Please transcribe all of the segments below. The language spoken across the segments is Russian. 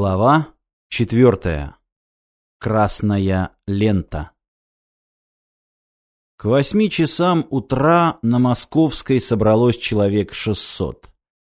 Глава четвертая. Красная лента. К восьми часам утра на Московской собралось человек шестьсот.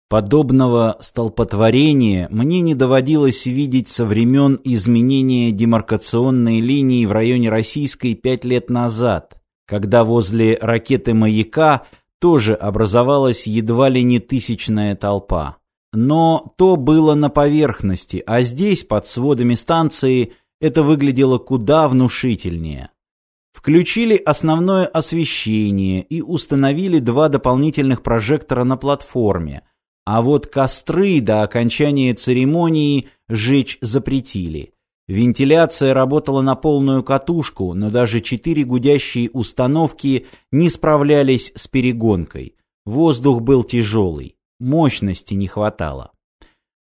Подобного столпотворения мне не доводилось видеть со времен изменения демаркационной линии в районе Российской пять лет назад, когда возле ракеты «Маяка» тоже образовалась едва ли не тысячная толпа. Но то было на поверхности, а здесь, под сводами станции, это выглядело куда внушительнее. Включили основное освещение и установили два дополнительных прожектора на платформе, а вот костры до окончания церемонии жечь запретили. Вентиляция работала на полную катушку, но даже четыре гудящие установки не справлялись с перегонкой. Воздух был тяжелый мощности не хватало.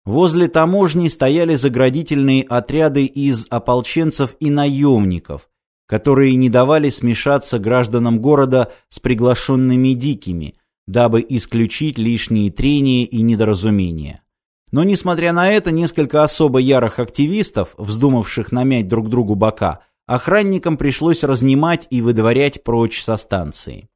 Возле таможни стояли заградительные отряды из ополченцев и наемников, которые не давали смешаться гражданам города с приглашенными дикими, дабы исключить лишние трения и недоразумения. Но, несмотря на это, несколько особо ярых активистов, вздумавших намять друг другу бока, охранникам пришлось разнимать и выдворять прочь со станции.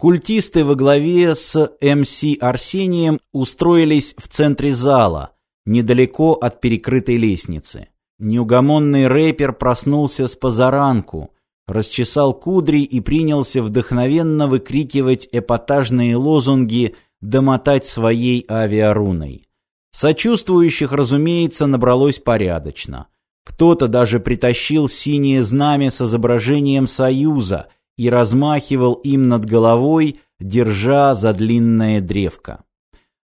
Культисты во главе с МС Арсением устроились в центре зала, недалеко от перекрытой лестницы. Неугомонный рэпер проснулся с позаранку, расчесал кудри и принялся вдохновенно выкрикивать эпатажные лозунги домотать своей авиаруной. Сочувствующих, разумеется, набралось порядочно. Кто-то даже притащил синее знамя с изображением Союза – и размахивал им над головой, держа за длинное древко.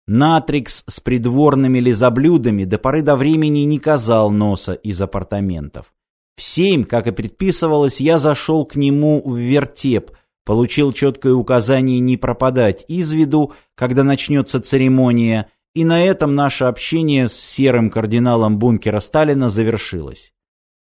Натрикс с придворными лизоблюдами до поры до времени не казал носа из апартаментов. В семь, как и предписывалось, я зашел к нему в вертеп, получил четкое указание не пропадать из виду, когда начнется церемония, и на этом наше общение с серым кардиналом бункера Сталина завершилось.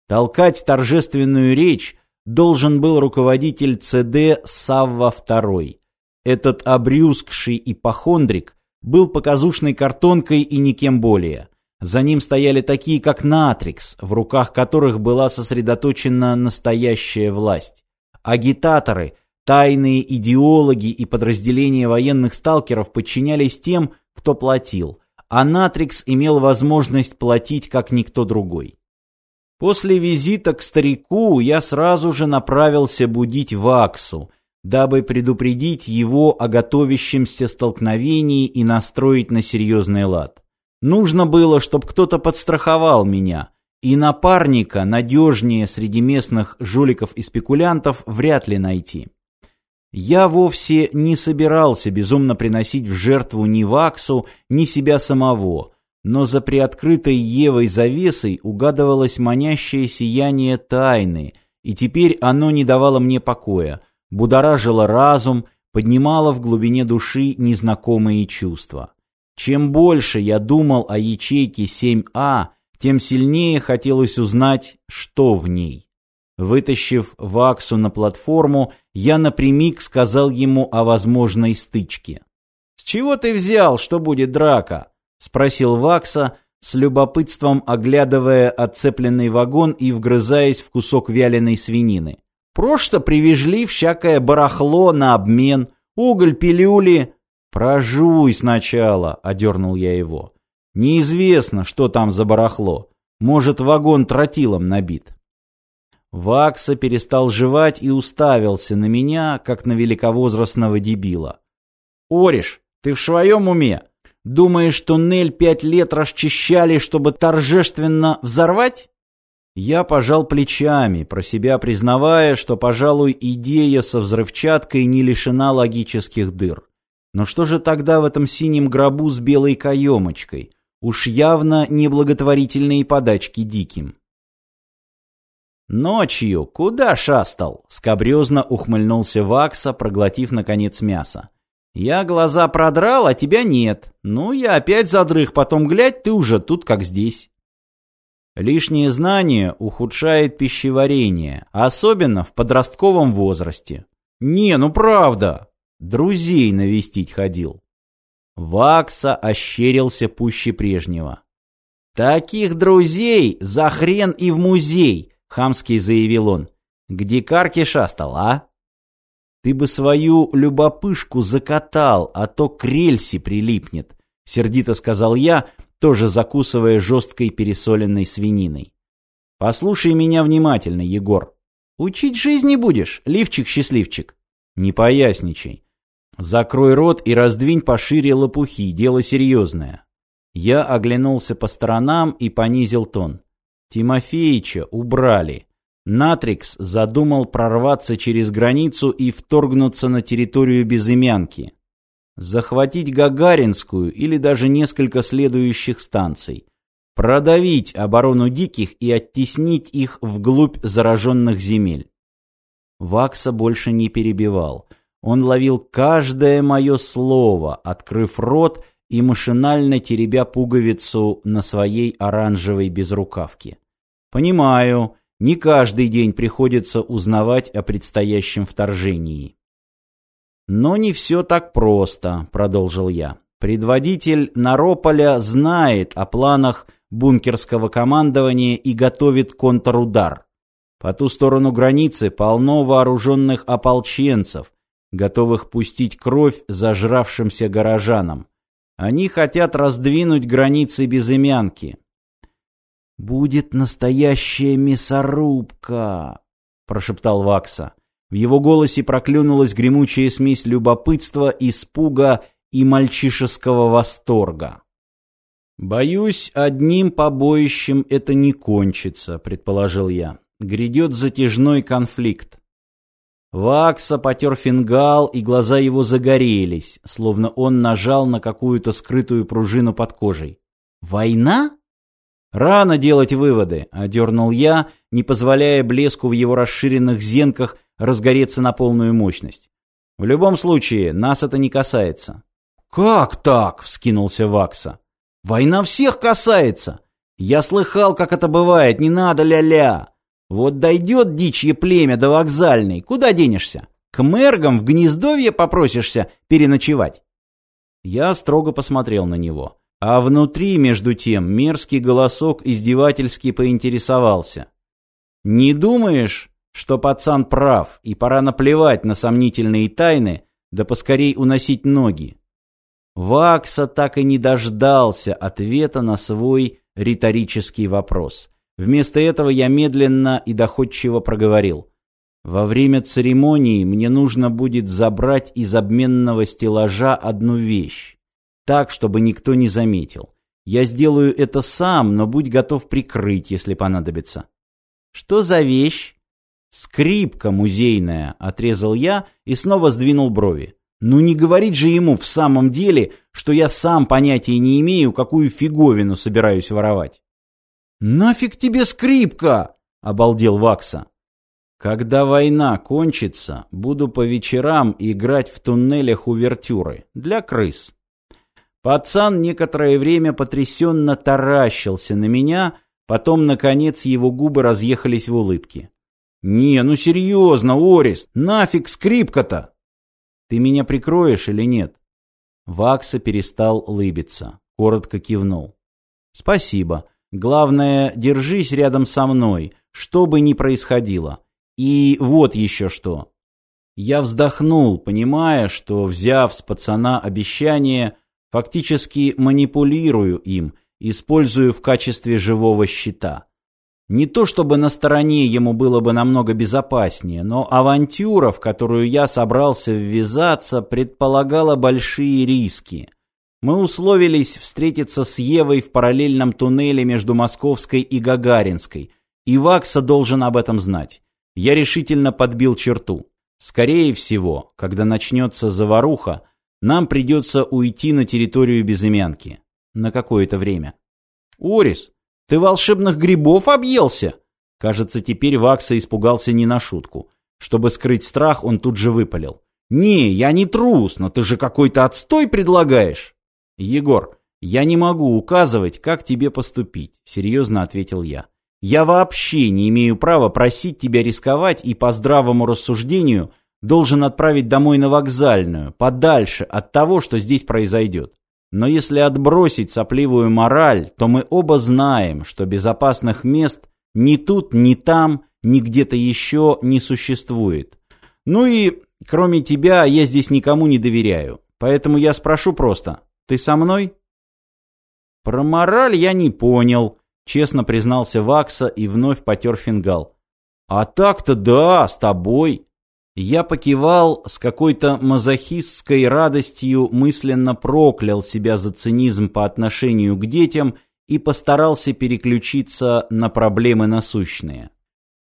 Толкать торжественную речь должен был руководитель ЦД Савва II. Этот обрюзгший ипохондрик был показушной картонкой и никем более. За ним стояли такие, как Натрикс, в руках которых была сосредоточена настоящая власть. Агитаторы, тайные идеологи и подразделения военных сталкеров подчинялись тем, кто платил, а Натрикс имел возможность платить как никто другой. После визита к старику я сразу же направился будить Ваксу, дабы предупредить его о готовящемся столкновении и настроить на серьезный лад. Нужно было, чтобы кто-то подстраховал меня, и напарника надежнее среди местных жуликов и спекулянтов вряд ли найти. Я вовсе не собирался безумно приносить в жертву ни Ваксу, ни себя самого – но за приоткрытой Евой завесой угадывалось манящее сияние тайны, и теперь оно не давало мне покоя, будоражило разум, поднимало в глубине души незнакомые чувства. Чем больше я думал о ячейке 7А, тем сильнее хотелось узнать, что в ней. Вытащив Ваксу на платформу, я напрямик сказал ему о возможной стычке. «С чего ты взял, что будет драка?» — спросил Вакса, с любопытством оглядывая отцепленный вагон и вгрызаясь в кусок вяленой свинины. «Просто привезли всякое барахло на обмен, уголь, пилюли...» «Прожуй сначала», — одернул я его. «Неизвестно, что там за барахло. Может, вагон тротилом набит». Вакса перестал жевать и уставился на меня, как на великовозрастного дебила. «Ориш, ты в своем уме? Думаешь, туннель пять лет расчищали, чтобы торжественно взорвать? Я пожал плечами, про себя признавая, что, пожалуй, идея со взрывчаткой не лишена логических дыр. Но что же тогда в этом синем гробу с белой каемочкой? Уж явно неблаготворительные подачки диким. «Ночью куда шастал?» — скобрезно ухмыльнулся Вакса, проглотив, наконец, мясо. Я глаза продрал, а тебя нет. Ну, я опять задрых, потом глядь, ты уже тут, как здесь. Лишнее знание ухудшает пищеварение, особенно в подростковом возрасте. Не, ну правда. Друзей навестить ходил. Вакса ощерился пуще прежнего. «Таких друзей за хрен и в музей!» — хамский заявил он. «Где карки шастал, а?» «Ты бы свою любопышку закатал, а то к рельсе прилипнет», — сердито сказал я, тоже закусывая жесткой пересоленной свининой. «Послушай меня внимательно, Егор. Учить жизни будешь, лифчик-счастливчик?» «Не поясничай. Закрой рот и раздвинь пошире лопухи, дело серьезное. Я оглянулся по сторонам и понизил тон. Тимофеича убрали. Натрикс задумал прорваться через границу и вторгнуться на территорию Безымянки. Захватить Гагаринскую или даже несколько следующих станций. Продавить оборону диких и оттеснить их вглубь зараженных земель. Вакса больше не перебивал. Он ловил каждое мое слово, открыв рот и машинально теребя пуговицу на своей оранжевой безрукавке. Понимаю, не каждый день приходится узнавать о предстоящем вторжении. Но не все так просто, продолжил я. Предводитель Нарополя знает о планах бункерского командования и готовит контрудар. По ту сторону границы полно вооруженных ополченцев, готовых пустить кровь зажравшимся горожанам. Они хотят раздвинуть границы безымянки. «Будет настоящая мясорубка», — прошептал Вакса. В его голосе проклюнулась гремучая смесь любопытства, испуга и мальчишеского восторга. «Боюсь, одним побоищем это не кончится», — предположил я. «Грядет затяжной конфликт. Вакса потер фингал, и глаза его загорелись, словно он нажал на какую-то скрытую пружину под кожей. «Война?» «Рано делать выводы», — одернул я, не позволяя блеску в его расширенных зенках разгореться на полную мощность. «В любом случае, нас это не касается». «Как так?» — вскинулся Вакса. «Война всех касается. Я слыхал, как это бывает, не надо ля-ля. Вот дойдет дичье племя до вокзальной, куда денешься? К мэргам в гнездовье попросишься переночевать?» Я строго посмотрел на него. А внутри, между тем, мерзкий голосок издевательски поинтересовался. «Не думаешь, что пацан прав, и пора наплевать на сомнительные тайны, да поскорей уносить ноги?» Вакса так и не дождался ответа на свой риторический вопрос. Вместо этого я медленно и доходчиво проговорил. Во время церемонии мне нужно будет забрать из обменного стеллажа одну вещь. Так, чтобы никто не заметил. Я сделаю это сам, но будь готов прикрыть, если понадобится. Что за вещь? Скрипка музейная, отрезал я и снова сдвинул брови. Ну не говорить же ему в самом деле, что я сам понятия не имею, какую фиговину собираюсь воровать. «Нафиг тебе скрипка!» — обалдел Вакса. «Когда война кончится, буду по вечерам играть в туннелях увертюры. Для крыс». Пацан некоторое время потрясенно таращился на меня, потом, наконец, его губы разъехались в улыбке. «Не, ну серьезно, Орис, нафиг скрипка-то!» «Ты меня прикроешь или нет?» Вакса перестал лыбиться, коротко кивнул. «Спасибо. Главное, держись рядом со мной, что бы ни происходило. И вот еще что. Я вздохнул, понимая, что, взяв с пацана обещание, фактически манипулирую им, использую в качестве живого щита. Не то чтобы на стороне ему было бы намного безопаснее, но авантюра, в которую я собрался ввязаться, предполагала большие риски. Мы условились встретиться с Евой в параллельном туннеле между Московской и Гагаринской, и Вакса должен об этом знать. Я решительно подбил черту. Скорее всего, когда начнется заваруха, нам придется уйти на территорию Безымянки. На какое-то время. «Орис, ты волшебных грибов объелся?» Кажется, теперь Вакса испугался не на шутку. Чтобы скрыть страх, он тут же выпалил. «Не, я не трус, но ты же какой-то отстой предлагаешь!» «Егор, я не могу указывать, как тебе поступить», — серьезно ответил я. «Я вообще не имею права просить тебя рисковать и по здравому рассуждению должен отправить домой на вокзальную, подальше от того, что здесь произойдет. Но если отбросить сопливую мораль, то мы оба знаем, что безопасных мест ни тут, ни там, ни где-то еще не существует. Ну и, кроме тебя, я здесь никому не доверяю. Поэтому я спрошу просто, ты со мной? Про мораль я не понял, честно признался Вакса и вновь потер фингал. А так-то да, с тобой. Я покивал с какой-то мазохистской радостью, мысленно проклял себя за цинизм по отношению к детям и постарался переключиться на проблемы насущные.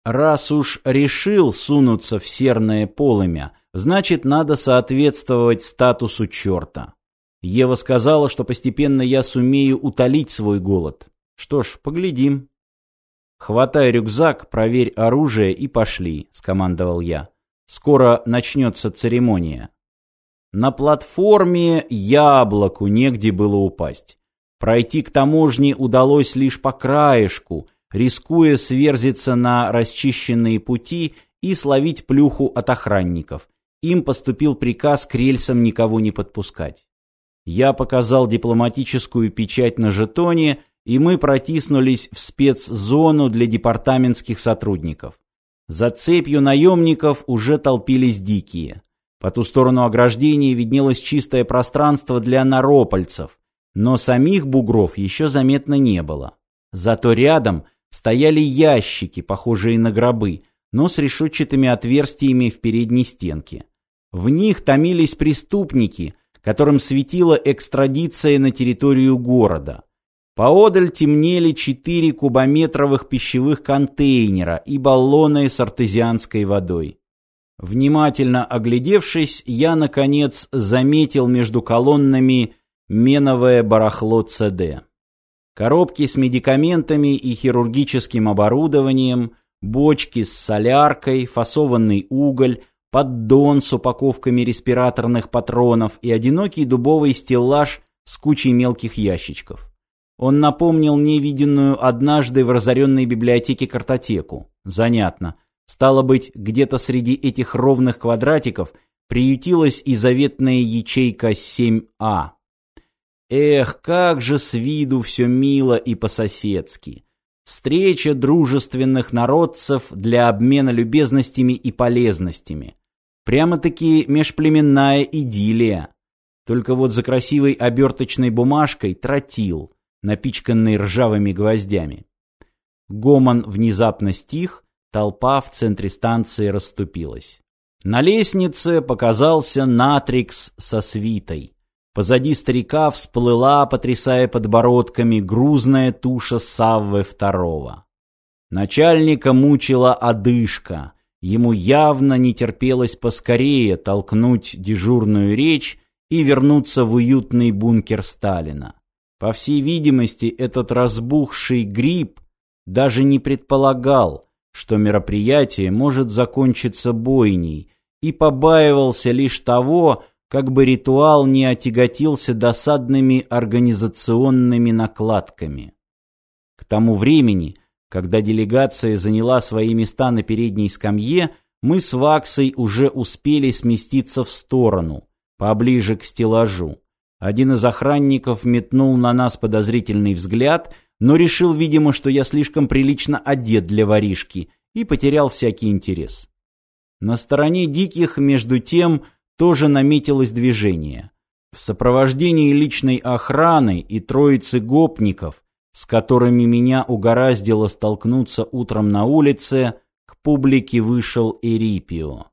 Раз уж решил сунуться в серное полымя, значит, надо соответствовать статусу черта. Ева сказала, что постепенно я сумею утолить свой голод. Что ж, поглядим. «Хватай рюкзак, проверь оружие и пошли», — скомандовал я. «Скоро начнется церемония». На платформе яблоку негде было упасть. Пройти к таможне удалось лишь по краешку, рискуя сверзиться на расчищенные пути и словить плюху от охранников. Им поступил приказ к рельсам никого не подпускать. Я показал дипломатическую печать на жетоне, и мы протиснулись в спецзону для департаментских сотрудников. За цепью наемников уже толпились дикие. По ту сторону ограждения виднелось чистое пространство для наропольцев, но самих бугров еще заметно не было. Зато рядом стояли ящики, похожие на гробы, но с решетчатыми отверстиями в передней стенке. В них томились преступники, которым светила экстрадиция на территорию города. Поодаль темнели четыре кубометровых пищевых контейнера и баллоны с артезианской водой. Внимательно оглядевшись, я, наконец, заметил между колоннами меновое барахло ЦД. Коробки с медикаментами и хирургическим оборудованием, бочки с соляркой, фасованный уголь, поддон с упаковками респираторных патронов и одинокий дубовый стеллаж с кучей мелких ящичков. Он напомнил невиденную однажды в разоренной библиотеке картотеку. Занятно. Стало быть, где-то среди этих ровных квадратиков приютилась и заветная ячейка 7А. Эх, как же с виду все мило и по-соседски. Встреча дружественных народцев для обмена любезностями и полезностями. Прямо-таки межплеменная идиллия. Только вот за красивой оберточной бумажкой тротил, напичканный ржавыми гвоздями. Гомон внезапно стих, толпа в центре станции расступилась. На лестнице показался Натрикс со свитой. Позади старика всплыла, потрясая подбородками, грузная туша Саввы второго. Начальника мучила одышка. Ему явно не терпелось поскорее толкнуть дежурную речь и вернуться в уютный бункер Сталина. По всей видимости, этот разбухший гриб даже не предполагал, что мероприятие может закончиться бойней, и побаивался лишь того, как бы ритуал не отяготился досадными организационными накладками. К тому времени, когда делегация заняла свои места на передней скамье, мы с Ваксой уже успели сместиться в сторону, поближе к стеллажу. Один из охранников метнул на нас подозрительный взгляд, но решил, видимо, что я слишком прилично одет для воришки, и потерял всякий интерес. На стороне диких, между тем, тоже наметилось движение. В сопровождении личной охраны и троицы гопников, с которыми меня угораздило столкнуться утром на улице, к публике вышел Эрипио.